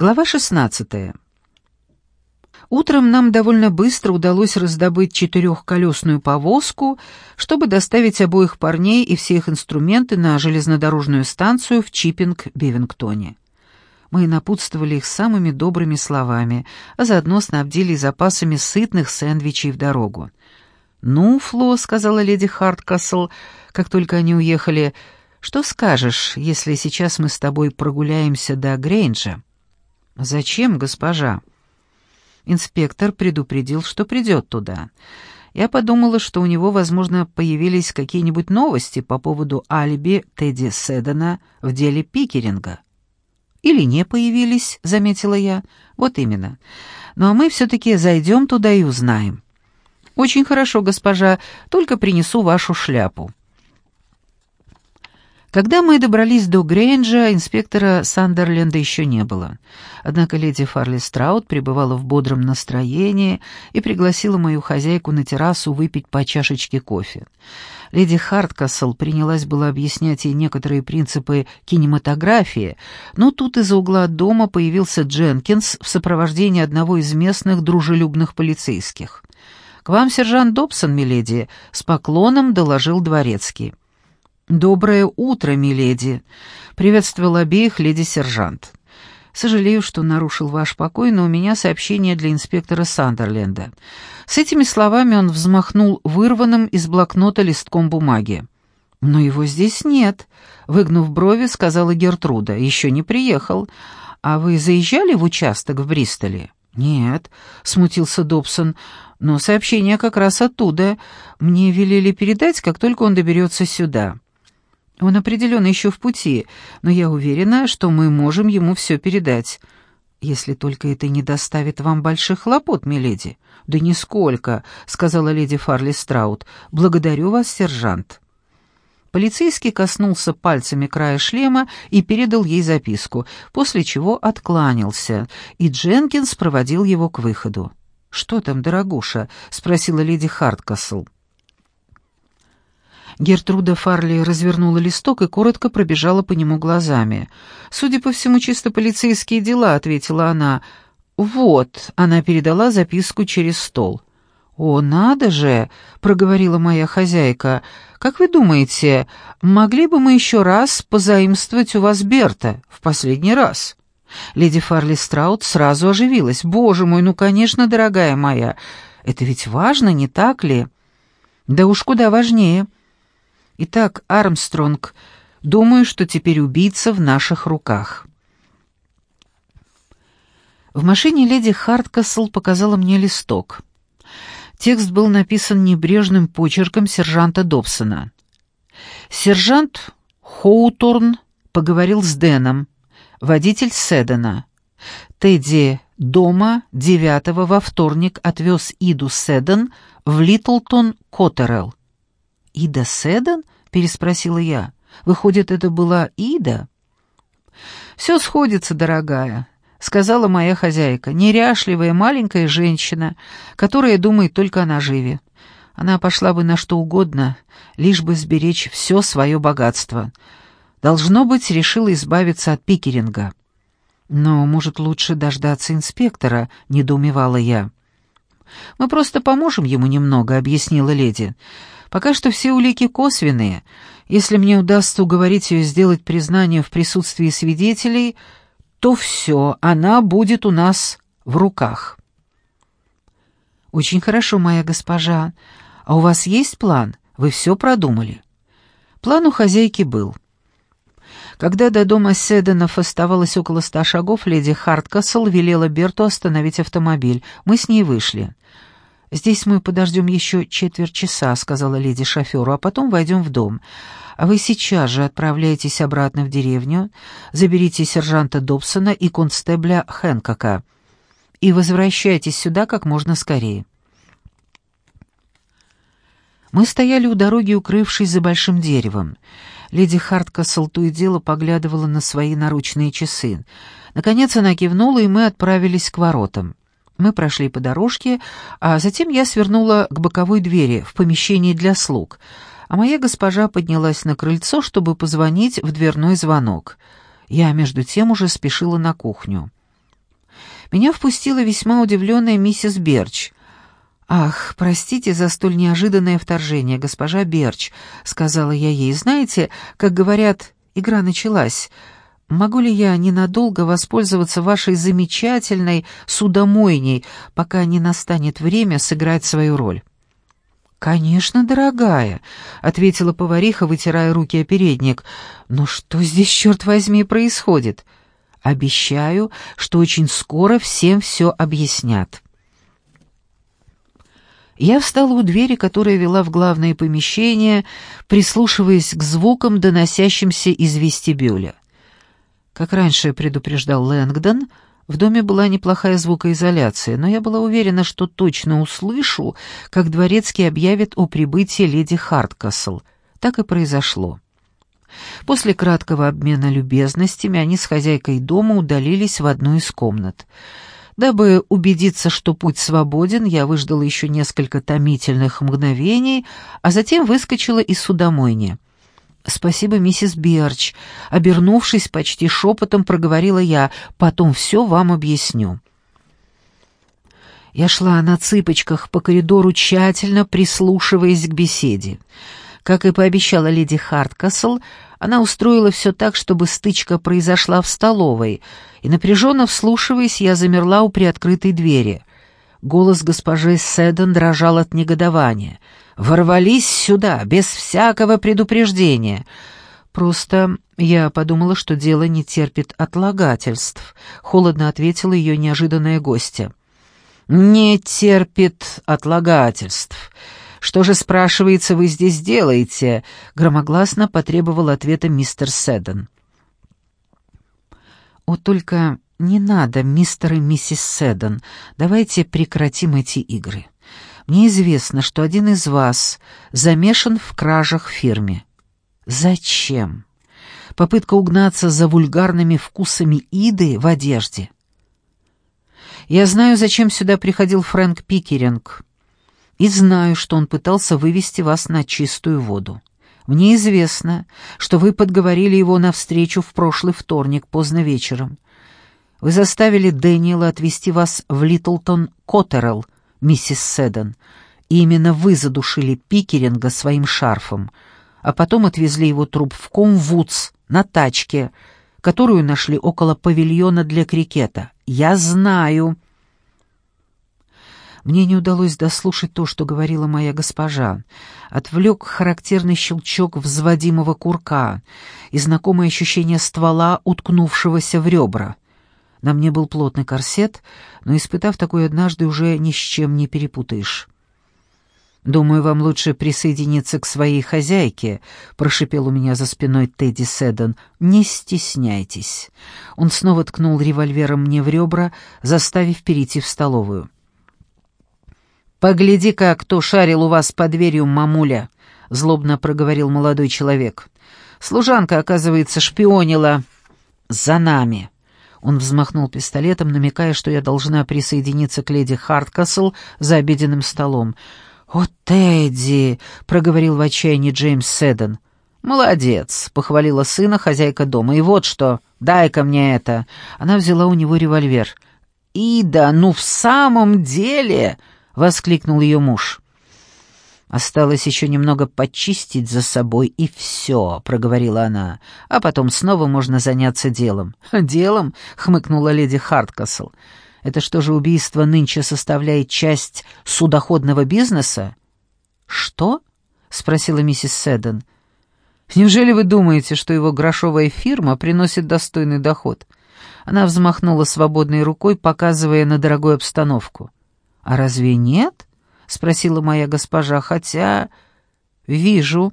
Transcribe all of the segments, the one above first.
Глава 16. Утром нам довольно быстро удалось раздобыть четырехколесную повозку, чтобы доставить обоих парней и все их инструменты на железнодорожную станцию в Чиппинг-Бивингтоне. Мы напутствовали их самыми добрыми словами, а заодно снабдили запасами сытных сэндвичей в дорогу. «Ну, Фло», — сказала леди Харткасл, как только они уехали, — «что скажешь, если сейчас мы с тобой прогуляемся до Грейнджа?» «Зачем, госпожа?» Инспектор предупредил, что придет туда. Я подумала, что у него, возможно, появились какие-нибудь новости по поводу алиби Тедди Седана в деле Пикеринга. «Или не появились», — заметила я. «Вот именно. Ну а мы все-таки зайдем туда и узнаем». «Очень хорошо, госпожа, только принесу вашу шляпу». Когда мы добрались до Грейнджа, инспектора Сандерленда еще не было. Однако леди Фарли Страут пребывала в бодром настроении и пригласила мою хозяйку на террасу выпить по чашечке кофе. Леди Харткасл принялась было объяснять ей некоторые принципы кинематографии, но тут из-за угла дома появился Дженкинс в сопровождении одного из местных дружелюбных полицейских. «К вам сержант Добсон, миледи», — с поклоном доложил дворецкий. «Доброе утро, миледи!» — приветствовал обеих леди-сержант. «Сожалею, что нарушил ваш покой, но у меня сообщение для инспектора Сандерленда». С этими словами он взмахнул вырванным из блокнота листком бумаги. «Но его здесь нет», — выгнув брови, сказала Гертруда. «Еще не приехал. А вы заезжали в участок в Бристоле?» «Нет», — смутился Добсон, — «но сообщение как раз оттуда. Мне велели передать, как только он доберется сюда». Он определенно еще в пути, но я уверена, что мы можем ему все передать. Если только это не доставит вам больших хлопот, миледи. Да нисколько, сказала леди Фарли Страут. Благодарю вас, сержант. Полицейский коснулся пальцами края шлема и передал ей записку, после чего откланялся, и Дженкинс проводил его к выходу. «Что там, дорогуша?» — спросила леди Харткасл. Гертруда Фарли развернула листок и коротко пробежала по нему глазами. «Судя по всему, чисто полицейские дела», — ответила она. «Вот», — она передала записку через стол. «О, надо же!» — проговорила моя хозяйка. «Как вы думаете, могли бы мы еще раз позаимствовать у вас Берта? В последний раз?» Леди Фарли Страут сразу оживилась. «Боже мой, ну, конечно, дорогая моя, это ведь важно, не так ли?» «Да уж куда важнее. Итак, Армстронг, думаю, что теперь убийца в наших руках. В машине леди Харткасл показала мне листок. Текст был написан небрежным почерком сержанта Добсона. Сержант Хоуторн поговорил с Дэном, водитель Седана. Тедди дома девятого во вторник отвез Иду Седан в Литлтон Коттерелл. «Ида Седан?» — переспросила я. «Выходит, это была Ида?» «Все сходится, дорогая», — сказала моя хозяйка, неряшливая маленькая женщина, которая думает только о наживе. Она пошла бы на что угодно, лишь бы сберечь все свое богатство. Должно быть, решила избавиться от пикеринга. «Но, может, лучше дождаться инспектора?» — недоумевала я. «Мы просто поможем ему немного», — объяснила леди. Пока что все улики косвенные. Если мне удастся уговорить ее сделать признание в присутствии свидетелей, то все, она будет у нас в руках. Очень хорошо, моя госпожа. А у вас есть план? Вы все продумали? План у хозяйки был. Когда до дома Седенов оставалось около ста шагов, леди Харткасл велела Берту остановить автомобиль. Мы с ней вышли. «Здесь мы подождем еще четверть часа», — сказала леди шоферу, «а потом войдем в дом. А вы сейчас же отправляйтесь обратно в деревню, заберите сержанта Добсона и констебля Хэнкока и возвращайтесь сюда как можно скорее». Мы стояли у дороги, укрывшись за большим деревом. Леди Харткасл то и дело поглядывала на свои наручные часы. Наконец она кивнула, и мы отправились к воротам. Мы прошли по дорожке, а затем я свернула к боковой двери в помещении для слуг, а моя госпожа поднялась на крыльцо, чтобы позвонить в дверной звонок. Я, между тем, уже спешила на кухню. Меня впустила весьма удивленная миссис Берч. «Ах, простите за столь неожиданное вторжение, госпожа Берч», — сказала я ей. «Знаете, как говорят, игра началась. Могу ли я ненадолго воспользоваться вашей замечательной судомойней, пока не настанет время сыграть свою роль?» «Конечно, дорогая», — ответила повариха, вытирая руки о передник. «Но что здесь, черт возьми, происходит?» «Обещаю, что очень скоро всем все объяснят». Я встала у двери, которая вела в главное помещение, прислушиваясь к звукам, доносящимся из вестибюля. Как раньше предупреждал Лэнгдон, в доме была неплохая звукоизоляция, но я была уверена, что точно услышу, как дворецкий объявит о прибытии леди Харткасл. Так и произошло. После краткого обмена любезностями они с хозяйкой дома удалились в одну из комнат. Дабы убедиться, что путь свободен, я выждала еще несколько томительных мгновений, а затем выскочила из судомойни. «Спасибо, миссис Берч», — обернувшись почти шепотом, проговорила я, «потом все вам объясню». Я шла на цыпочках по коридору, тщательно прислушиваясь к беседе. Как и пообещала леди Харткасл, она устроила все так, чтобы стычка произошла в столовой, и, напряженно вслушиваясь, я замерла у приоткрытой двери. Голос госпожи Седан дрожал от негодования — ворвались сюда без всякого предупреждения. Просто я подумала, что дело не терпит отлагательств, холодно ответила ее неожиданная гостья. Не терпит отлагательств. Что же, спрашивается, вы здесь делаете? громогласно потребовал ответа мистер Седдон. О, только не надо, мистер и миссис Седдон. Давайте прекратим эти игры. Мне известно, что один из вас замешан в кражах фирме. Зачем? Попытка угнаться за вульгарными вкусами Иды в одежде. Я знаю, зачем сюда приходил Фрэнк Пикеринг, и знаю, что он пытался вывести вас на чистую воду. Мне известно, что вы подговорили его на встречу в прошлый вторник поздно вечером. Вы заставили Дэниела отвезти вас в Литлтон Коттерелл, миссис Седан. И именно вы задушили Пикеринга своим шарфом, а потом отвезли его труп в Комвудс на тачке, которую нашли около павильона для крикета. Я знаю. Мне не удалось дослушать то, что говорила моя госпожа. Отвлек характерный щелчок взводимого курка и знакомое ощущение ствола, уткнувшегося в ребра — на мне был плотный корсет, но, испытав такой однажды, уже ни с чем не перепутаешь. «Думаю, вам лучше присоединиться к своей хозяйке», — прошипел у меня за спиной Тедди Седдон. «Не стесняйтесь». Он снова ткнул револьвером мне в ребра, заставив перейти в столовую. «Погляди-ка, кто шарил у вас под дверью, мамуля», — злобно проговорил молодой человек. «Служанка, оказывается, шпионила за нами». Он взмахнул пистолетом, намекая, что я должна присоединиться к леди Харткасл за обеденным столом. «О, Тедди!» — проговорил в отчаянии Джеймс Седдон. «Молодец!» — похвалила сына хозяйка дома. «И вот что, дай-ка мне это!» Она взяла у него револьвер. «Ида, ну в самом деле!» — воскликнул ее муж. Осталось еще немного почистить за собой, и все», — проговорила она. «А потом снова можно заняться делом». «Делом?» — хмыкнула леди Харткасл. «Это что же, убийство нынче составляет часть судоходного бизнеса?» «Что?» — спросила миссис Седдон. «Неужели вы думаете, что его грошовая фирма приносит достойный доход?» Она взмахнула свободной рукой, показывая на дорогую обстановку. «А разве нет?» — спросила моя госпожа, хотя... «Вижу».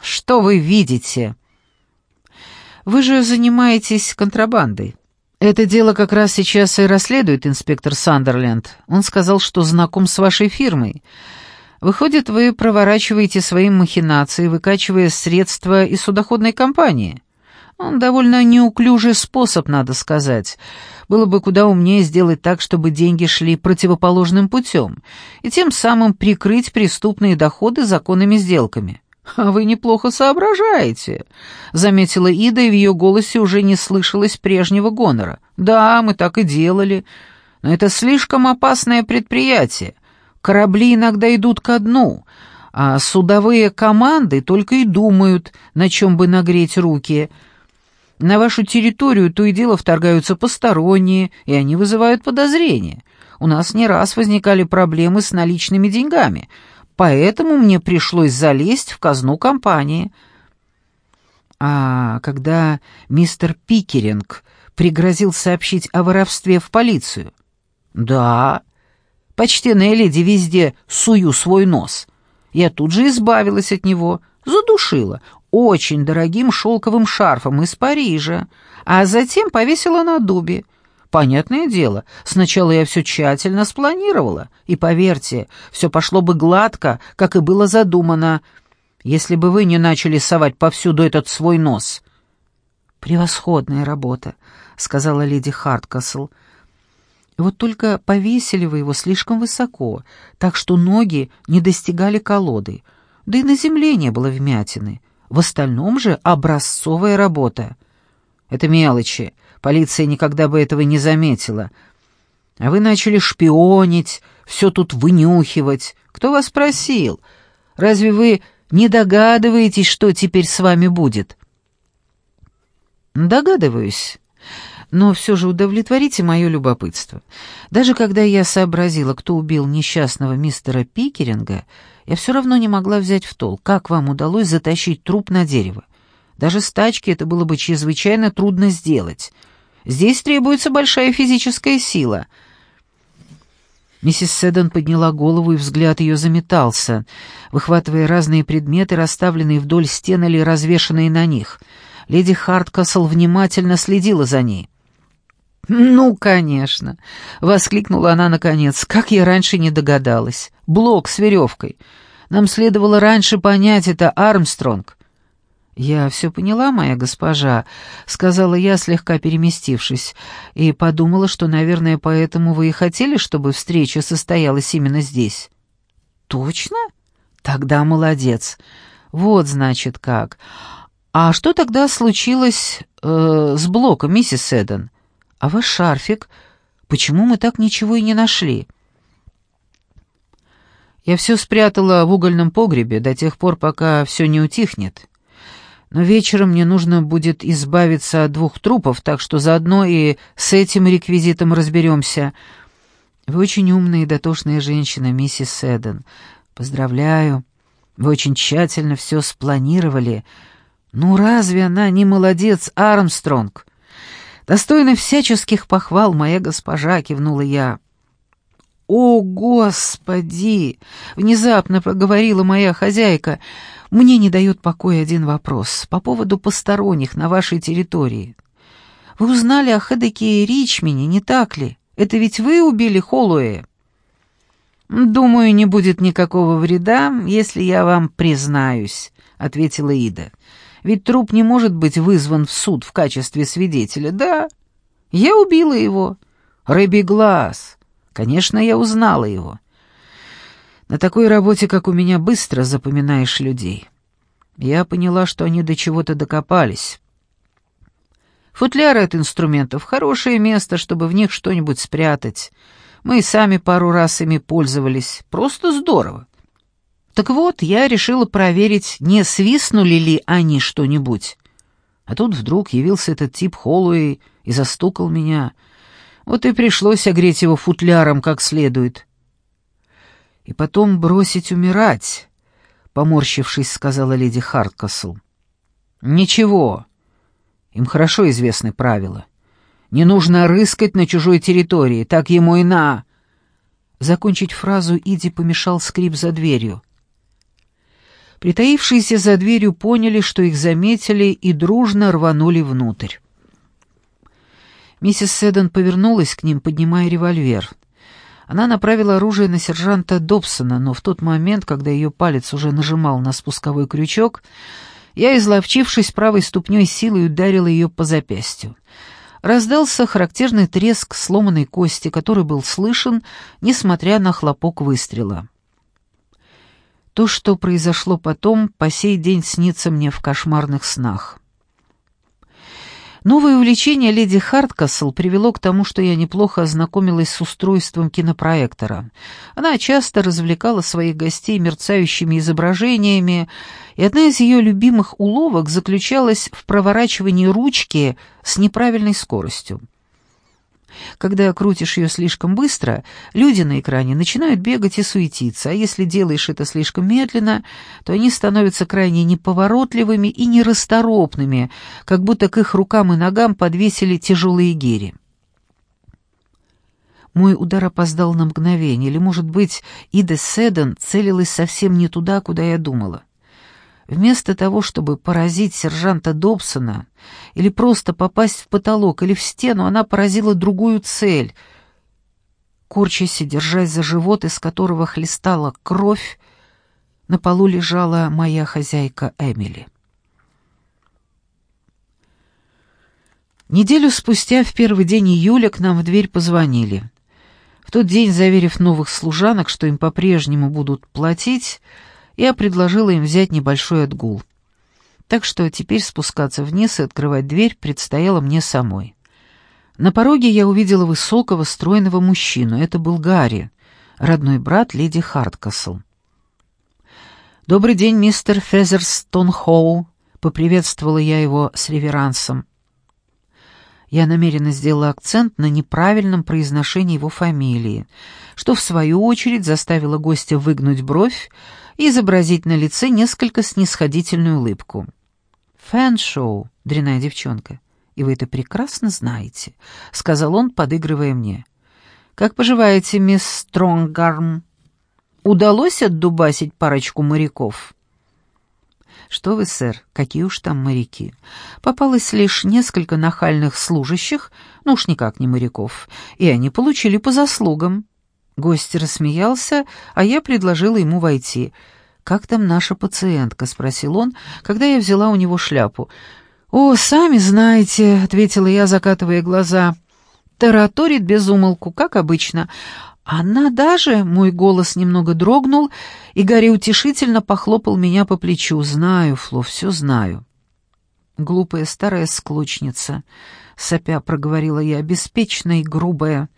«Что вы видите?» «Вы же занимаетесь контрабандой». «Это дело как раз сейчас и расследует инспектор Сандерленд. Он сказал, что знаком с вашей фирмой. Выходит, вы проворачиваете свои махинации, выкачивая средства из судоходной компании». Он довольно неуклюжий способ, надо сказать. Было бы куда умнее сделать так, чтобы деньги шли противоположным путем, и тем самым прикрыть преступные доходы законными сделками. «А вы неплохо соображаете», — заметила Ида, и в ее голосе уже не слышалось прежнего гонора. «Да, мы так и делали. Но это слишком опасное предприятие. Корабли иногда идут ко дну, а судовые команды только и думают, на чем бы нагреть руки. На вашу территорию то и дело вторгаются посторонние, и они вызывают подозрения. У нас не раз возникали проблемы с наличными деньгами, поэтому мне пришлось залезть в казну компании». А когда мистер Пикеринг пригрозил сообщить о воровстве в полицию? Да. Почтенная леди везде сую свой нос. Я тут же избавилась от него, задушила очень дорогим шелковым шарфом из Парижа, а затем повесила на дубе. Понятное дело, сначала я все тщательно спланировала, и, поверьте, все пошло бы гладко, как и было задумано, если бы вы не начали совать повсюду этот свой нос». «Превосходная работа», — сказала леди Харткасл. «Вот только повесили вы его слишком высоко, так что ноги не достигали колоды, да и на земле не было вмятины. В остальном же образцовая работа». «Это мелочи. Полиция никогда бы этого не заметила. А вы начали шпионить, все тут вынюхивать. Кто вас просил? Разве вы не догадываетесь, что теперь с вами будет?» «Догадываюсь. Но все же удовлетворите мое любопытство. Даже когда я сообразила, кто убил несчастного мистера Пикеринга, я все равно не могла взять в толк, как вам удалось затащить труп на дерево. Даже с тачки это было бы чрезвычайно трудно сделать. Здесь требуется большая физическая сила». Миссис Седон подняла голову, и взгляд ее заметался, выхватывая разные предметы, расставленные вдоль стен или развешанные на них. Леди Харткасл внимательно следила за ней. «Ну, конечно!» — воскликнула она наконец. «Как я раньше не догадалась! Блок с веревкой! Нам следовало раньше понять это, Армстронг!» «Я все поняла, моя госпожа», — сказала я, слегка переместившись, и подумала, что, наверное, поэтому вы и хотели, чтобы встреча состоялась именно здесь. «Точно? Тогда молодец. Вот, значит, как. А что тогда случилось э, с блоком, миссис Эден? А ваш шарфик? Почему мы так ничего и не нашли?» «Я все спрятала в угольном погребе до тех пор, пока все не утихнет» но вечером мне нужно будет избавиться от двух трупов, так что заодно и с этим реквизитом разберемся. Вы очень умная и дотошная женщина, миссис Сэдден. Поздравляю. Вы очень тщательно все спланировали. Ну разве она не молодец, Армстронг? Достойна всяческих похвал, моя госпожа, кивнула я. «О, Господи!» — внезапно проговорила моя хозяйка — мне не дает покоя один вопрос по поводу посторонних на вашей территории. Вы узнали о Хедеке Ричмине, не так ли? Это ведь вы убили Холлоуэ?» «Думаю, не будет никакого вреда, если я вам признаюсь», — ответила Ида. «Ведь труп не может быть вызван в суд в качестве свидетеля. Да, я убила его. Рыбий глаз. Конечно, я узнала его. На такой работе, как у меня, быстро запоминаешь людей. Я поняла, что они до чего-то докопались. Футляры от инструментов — хорошее место, чтобы в них что-нибудь спрятать. Мы и сами пару раз ими пользовались. Просто здорово. Так вот, я решила проверить, не свистнули ли они что-нибудь. А тут вдруг явился этот тип Холлоуэй и застукал меня. Вот и пришлось огреть его футляром как следует и потом бросить умирать», — поморщившись, сказала леди Харткасл. «Ничего. Им хорошо известны правила. Не нужно рыскать на чужой территории, так ему и на...» Закончить фразу Иди помешал скрип за дверью. Притаившиеся за дверью поняли, что их заметили, и дружно рванули внутрь. Миссис Седдон повернулась к ним, поднимая револьвер. Она направила оружие на сержанта Добсона, но в тот момент, когда ее палец уже нажимал на спусковой крючок, я, изловчившись правой ступней силой, ударила ее по запястью. Раздался характерный треск сломанной кости, который был слышен, несмотря на хлопок выстрела. То, что произошло потом, по сей день снится мне в кошмарных снах. Новое увлечение леди Харткасл привело к тому, что я неплохо ознакомилась с устройством кинопроектора. Она часто развлекала своих гостей мерцающими изображениями, и одна из ее любимых уловок заключалась в проворачивании ручки с неправильной скоростью. Когда крутишь ее слишком быстро, люди на экране начинают бегать и суетиться, а если делаешь это слишком медленно, то они становятся крайне неповоротливыми и нерасторопными, как будто к их рукам и ногам подвесили тяжелые гири. Мой удар опоздал на мгновение, или, может быть, Ида Седан целилась совсем не туда, куда я думала. Вместо того, чтобы поразить сержанта Добсона или просто попасть в потолок или в стену, она поразила другую цель. Корчась и держась за живот, из которого хлестала кровь, на полу лежала моя хозяйка Эмили. Неделю спустя, в первый день июля, к нам в дверь позвонили. В тот день, заверив новых служанок, что им по-прежнему будут платить, я предложила им взять небольшой отгул. Так что теперь спускаться вниз и открывать дверь предстояло мне самой. На пороге я увидела высокого, стройного мужчину. Это был Гарри, родной брат леди Харткасл. «Добрый день, мистер Фезерстон Хоу», — поприветствовала я его с реверансом. Я намеренно сделала акцент на неправильном произношении его фамилии, что, в свою очередь, заставило гостя выгнуть бровь, и изобразить на лице несколько снисходительную улыбку. «Фэн-шоу, дряная девчонка, и вы это прекрасно знаете», — сказал он, подыгрывая мне. «Как поживаете, мисс Стронгарм? Удалось отдубасить парочку моряков?» «Что вы, сэр, какие уж там моряки. Попалось лишь несколько нахальных служащих, ну уж никак не моряков, и они получили по заслугам». Гость рассмеялся, а я предложила ему войти. «Как там наша пациентка?» — спросил он, когда я взяла у него шляпу. «О, сами знаете», — ответила я, закатывая глаза. «Тараторит без умолку, как обычно. Она даже...» — мой голос немного дрогнул, и Гарри утешительно похлопал меня по плечу. «Знаю, Фло, все знаю». «Глупая старая склочница», — сопя проговорила я, — «беспечная и грубая»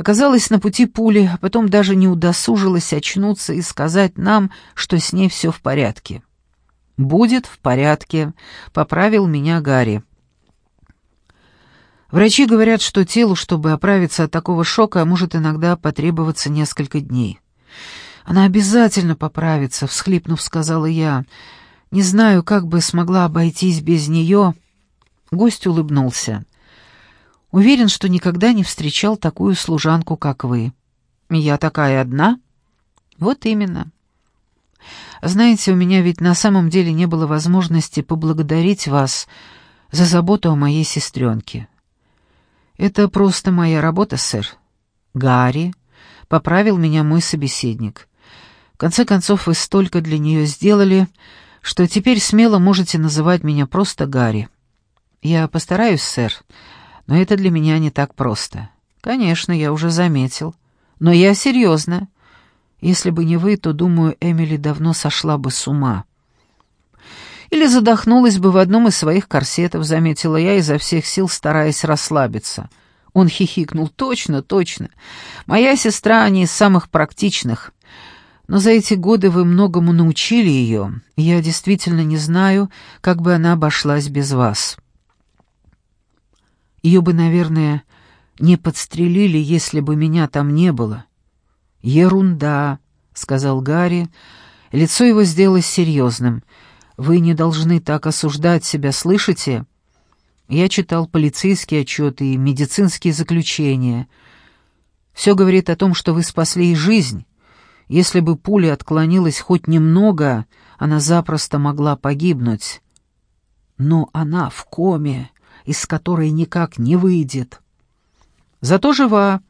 оказалась на пути пули, а потом даже не удосужилась очнуться и сказать нам, что с ней все в порядке. «Будет в порядке», — поправил меня Гарри. Врачи говорят, что телу, чтобы оправиться от такого шока, может иногда потребоваться несколько дней. «Она обязательно поправится», — всхлипнув, сказала я. «Не знаю, как бы смогла обойтись без нее». Гость улыбнулся. Уверен, что никогда не встречал такую служанку, как вы. Я такая одна? Вот именно. Знаете, у меня ведь на самом деле не было возможности поблагодарить вас за заботу о моей сестренке. Это просто моя работа, сэр. Гарри, поправил меня мой собеседник. В конце концов, вы столько для нее сделали, что теперь смело можете называть меня просто Гарри. Я постараюсь, сэр, но это для меня не так просто. Конечно, я уже заметил. Но я серьезно. Если бы не вы, то, думаю, Эмили давно сошла бы с ума. Или задохнулась бы в одном из своих корсетов, заметила я изо всех сил, стараясь расслабиться. Он хихикнул. «Точно, точно. Моя сестра не из самых практичных. Но за эти годы вы многому научили ее. Я действительно не знаю, как бы она обошлась без вас». Ее бы, наверное, не подстрелили, если бы меня там не было. «Ерунда», — сказал Гарри. Лицо его сделалось серьезным. «Вы не должны так осуждать себя, слышите?» Я читал полицейские отчеты и медицинские заключения. Все говорит о том, что вы спасли ей жизнь. Если бы пуля отклонилась хоть немного, она запросто могла погибнуть. Но она в коме из которой никак не выйдет. Зато жива,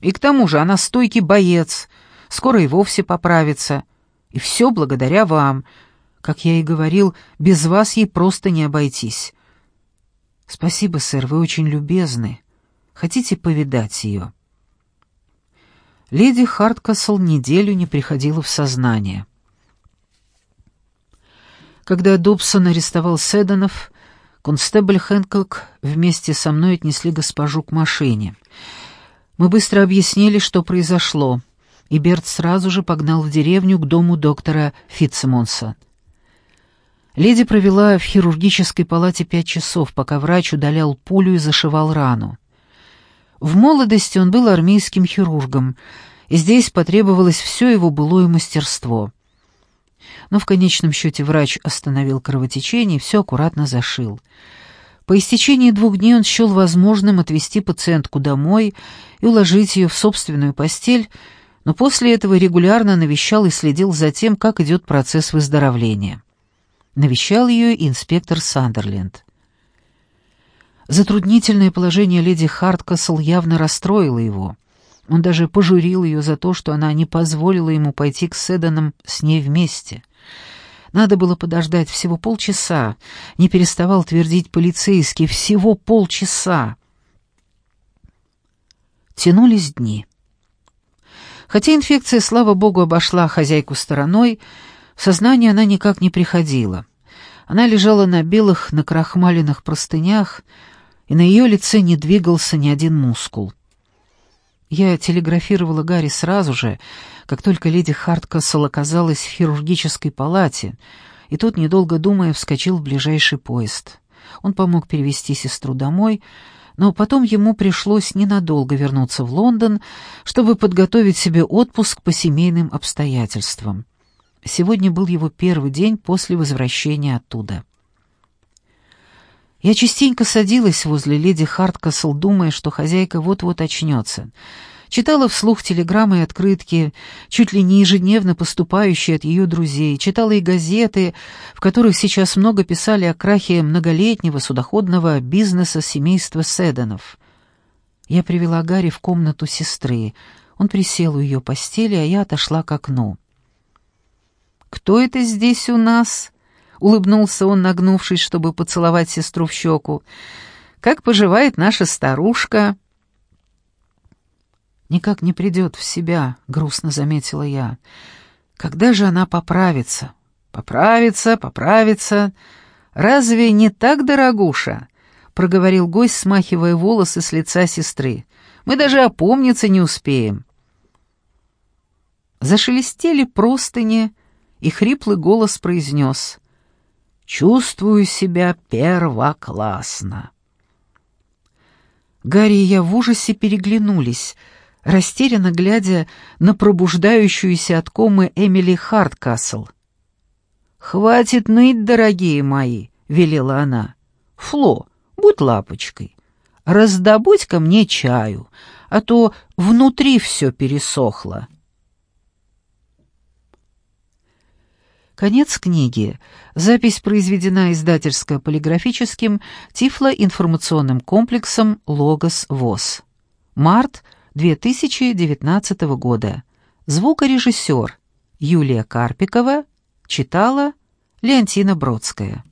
и к тому же она стойкий боец, скоро и вовсе поправится. И все благодаря вам. Как я и говорил, без вас ей просто не обойтись. Спасибо, сэр, вы очень любезны. Хотите повидать ее?» Леди Харткасл неделю не приходила в сознание. Когда Добсон арестовал Седанов, Констебль Хэнкок вместе со мной отнесли госпожу к машине. Мы быстро объяснили, что произошло, и Берт сразу же погнал в деревню к дому доктора Фитцемонса. Леди провела в хирургической палате пять часов, пока врач удалял пулю и зашивал рану. В молодости он был армейским хирургом, и здесь потребовалось все его былое мастерство. Но в конечном счете врач остановил кровотечение и все аккуратно зашил. По истечении двух дней он счел возможным отвезти пациентку домой и уложить ее в собственную постель, но после этого регулярно навещал и следил за тем, как идет процесс выздоровления. Навещал ее инспектор Сандерленд. Затруднительное положение леди Харткасл явно расстроило его — он даже пожурил ее за то, что она не позволила ему пойти к Седанам с ней вместе. Надо было подождать всего полчаса, не переставал твердить полицейский, всего полчаса. Тянулись дни. Хотя инфекция, слава богу, обошла хозяйку стороной, в сознание она никак не приходила. Она лежала на белых, накрахмаленных простынях, и на ее лице не двигался ни один мускул. Я телеграфировала Гарри сразу же, как только леди Харткасл оказалась в хирургической палате, и тот, недолго думая, вскочил в ближайший поезд. Он помог перевести сестру домой, но потом ему пришлось ненадолго вернуться в Лондон, чтобы подготовить себе отпуск по семейным обстоятельствам. Сегодня был его первый день после возвращения оттуда. Я частенько садилась возле леди Харткасл, думая, что хозяйка вот-вот очнется. Читала вслух телеграммы и открытки, чуть ли не ежедневно поступающие от ее друзей, читала и газеты, в которых сейчас много писали о крахе многолетнего судоходного бизнеса семейства Седанов. Я привела Гарри в комнату сестры. Он присел у ее постели, а я отошла к окну. «Кто это здесь у нас?» Улыбнулся он, нагнувшись, чтобы поцеловать сестру в щеку. «Как поживает наша старушка?» «Никак не придет в себя», — грустно заметила я. «Когда же она поправится?» «Поправится, поправится. Разве не так, дорогуша?» — проговорил гость, смахивая волосы с лица сестры. «Мы даже опомниться не успеем». Зашелестели простыни, и хриплый голос произнес — Чувствую себя первоклассно. Гарри и я в ужасе переглянулись, растерянно глядя на пробуждающуюся от комы Эмили Харткасл. «Хватит ныть, дорогие мои», — велела она. «Фло, будь лапочкой, раздобудь ко мне чаю, а то внутри все пересохло». Конец книги. Запись произведена издательско-полиграфическим Тифло-информационным комплексом «Логос ВОЗ». Март 2019 года. Звукорежиссер Юлия Карпикова читала Леонтина Бродская.